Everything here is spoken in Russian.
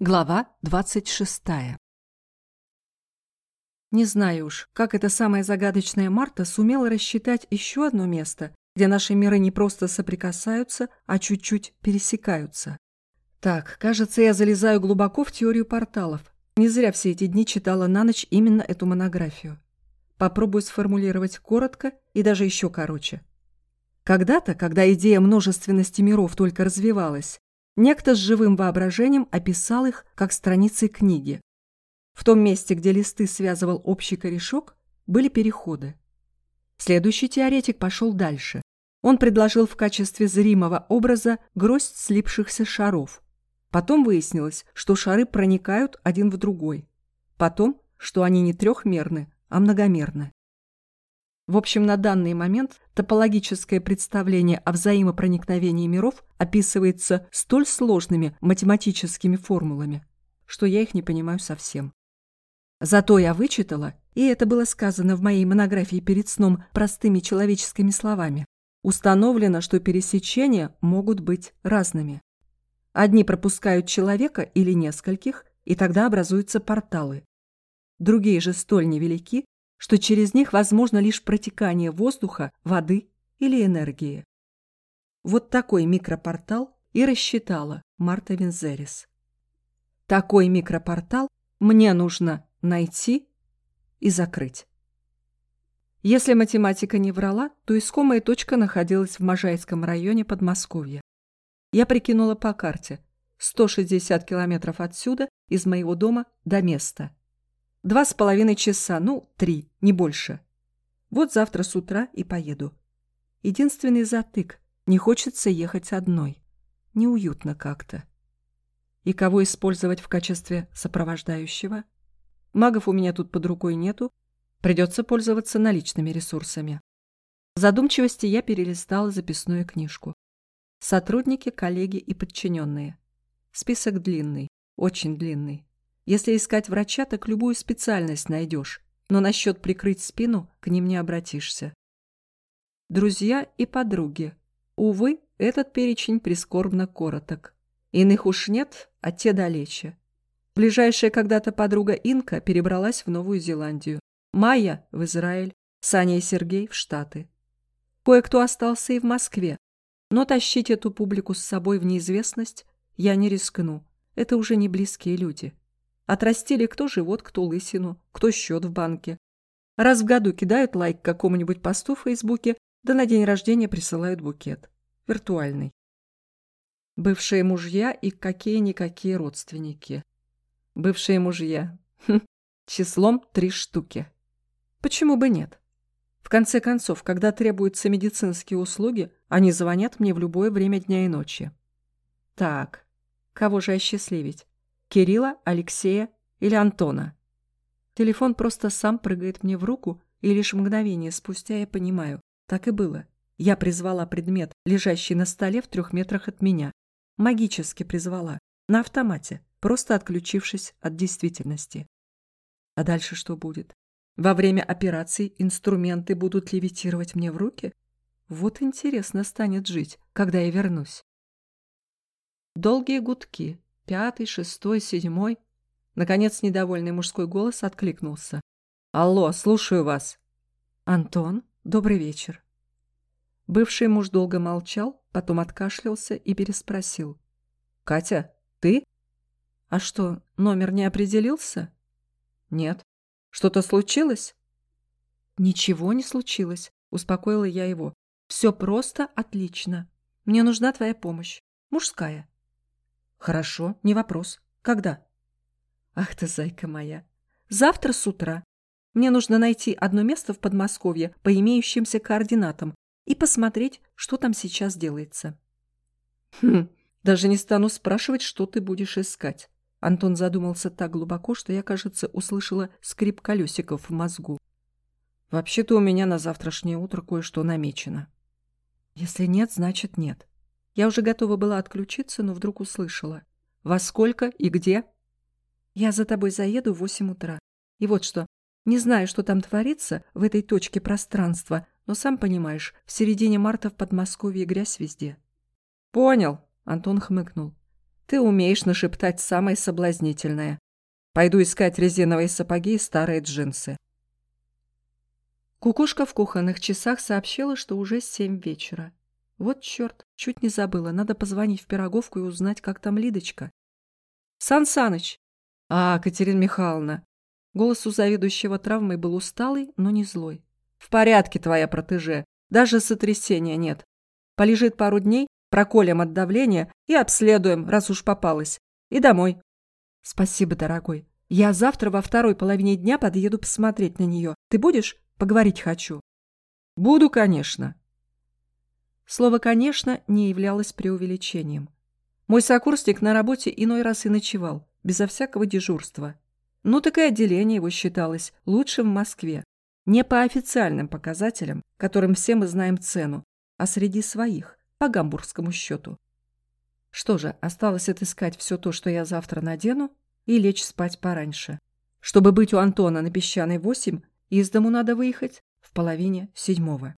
Глава 26. Не знаю уж, как эта самая загадочная Марта сумела рассчитать еще одно место, где наши миры не просто соприкасаются, а чуть-чуть пересекаются. Так, кажется, я залезаю глубоко в теорию порталов. Не зря все эти дни читала на ночь именно эту монографию. Попробую сформулировать коротко и даже еще короче. Когда-то, когда идея множественности миров только развивалась, Некто с живым воображением описал их как страницы книги. В том месте, где листы связывал общий корешок, были переходы. Следующий теоретик пошел дальше. Он предложил в качестве зримого образа гроздь слипшихся шаров. Потом выяснилось, что шары проникают один в другой. Потом, что они не трехмерны, а многомерны. В общем, на данный момент топологическое представление о взаимопроникновении миров описывается столь сложными математическими формулами, что я их не понимаю совсем. Зато я вычитала, и это было сказано в моей монографии перед сном простыми человеческими словами, установлено, что пересечения могут быть разными. Одни пропускают человека или нескольких, и тогда образуются порталы. Другие же столь невелики, что через них возможно лишь протекание воздуха, воды или энергии. Вот такой микропортал и рассчитала Марта Винзерис. Такой микропортал мне нужно найти и закрыть. Если математика не врала, то искомая точка находилась в Можайском районе Подмосковья. Я прикинула по карте. 160 километров отсюда, из моего дома, до места. Два с половиной часа, ну, три, не больше. Вот завтра с утра и поеду. Единственный затык. Не хочется ехать одной. Неуютно как-то. И кого использовать в качестве сопровождающего? Магов у меня тут под рукой нету. Придется пользоваться наличными ресурсами. В задумчивости я перелистала записную книжку. Сотрудники, коллеги и подчиненные. Список длинный, очень длинный. Если искать врача, так любую специальность найдешь, но насчет прикрыть спину к ним не обратишься. Друзья и подруги. Увы, этот перечень прискорбно короток. Иных уж нет, а те далече. Ближайшая когда-то подруга Инка перебралась в Новую Зеландию. Майя – в Израиль, Саня и Сергей – в Штаты. Кое-кто остался и в Москве. Но тащить эту публику с собой в неизвестность я не рискну. Это уже не близкие люди. Отрастили кто живот, кто лысину, кто счет в банке. Раз в году кидают лайк какому-нибудь посту в Фейсбуке, да на день рождения присылают букет. Виртуальный. Бывшие мужья и какие-никакие родственники. Бывшие мужья. Хм, числом три штуки. Почему бы нет? В конце концов, когда требуются медицинские услуги, они звонят мне в любое время дня и ночи. Так, кого же осчастливить? Кирилла, Алексея или Антона. Телефон просто сам прыгает мне в руку, и лишь мгновение спустя я понимаю, так и было. Я призвала предмет, лежащий на столе в трех метрах от меня. Магически призвала. На автомате, просто отключившись от действительности. А дальше что будет? Во время операции инструменты будут левитировать мне в руки? Вот интересно станет жить, когда я вернусь. Долгие гудки, Пятый, шестой, седьмой. Наконец недовольный мужской голос откликнулся. «Алло, слушаю вас». «Антон, добрый вечер». Бывший муж долго молчал, потом откашлялся и переспросил. «Катя, ты?» «А что, номер не определился?» «Нет. Что-то случилось?» «Ничего не случилось», — успокоила я его. «Все просто отлично. Мне нужна твоя помощь. Мужская». Хорошо, не вопрос. Когда? Ах ты, зайка моя. Завтра с утра. Мне нужно найти одно место в Подмосковье по имеющимся координатам и посмотреть, что там сейчас делается. Хм, даже не стану спрашивать, что ты будешь искать. Антон задумался так глубоко, что я, кажется, услышала скрип колесиков в мозгу. Вообще-то у меня на завтрашнее утро кое-что намечено. Если нет, значит нет. Я уже готова была отключиться, но вдруг услышала. «Во сколько и где?» «Я за тобой заеду в восемь утра. И вот что. Не знаю, что там творится в этой точке пространства, но сам понимаешь, в середине марта в Подмосковье грязь везде». «Понял», — Антон хмыкнул. Ты умеешь нашептать самое соблазнительное. Пойду искать резиновые сапоги и старые джинсы. Кукушка в кухонных часах сообщила, что уже семь вечера. Вот черт, чуть не забыла. Надо позвонить в Пироговку и узнать, как там Лидочка. Сан Саныч! А, Катерина Михайловна! Голос у заведующего травмой был усталый, но не злой. В порядке твоя протеже. Даже сотрясения нет. Полежит пару дней, проколем от давления и обследуем, раз уж попалась. И домой. Спасибо, дорогой. Я завтра во второй половине дня подъеду посмотреть на нее. Ты будешь? Поговорить хочу. Буду, конечно. Слово «конечно» не являлось преувеличением. Мой сокурсник на работе иной раз и ночевал, безо всякого дежурства. Ну так отделение его считалось лучшим в Москве. Не по официальным показателям, которым все мы знаем цену, а среди своих, по гамбургскому счету. Что же, осталось отыскать все то, что я завтра надену, и лечь спать пораньше. Чтобы быть у Антона на песчаной восемь, из дому надо выехать в половине седьмого.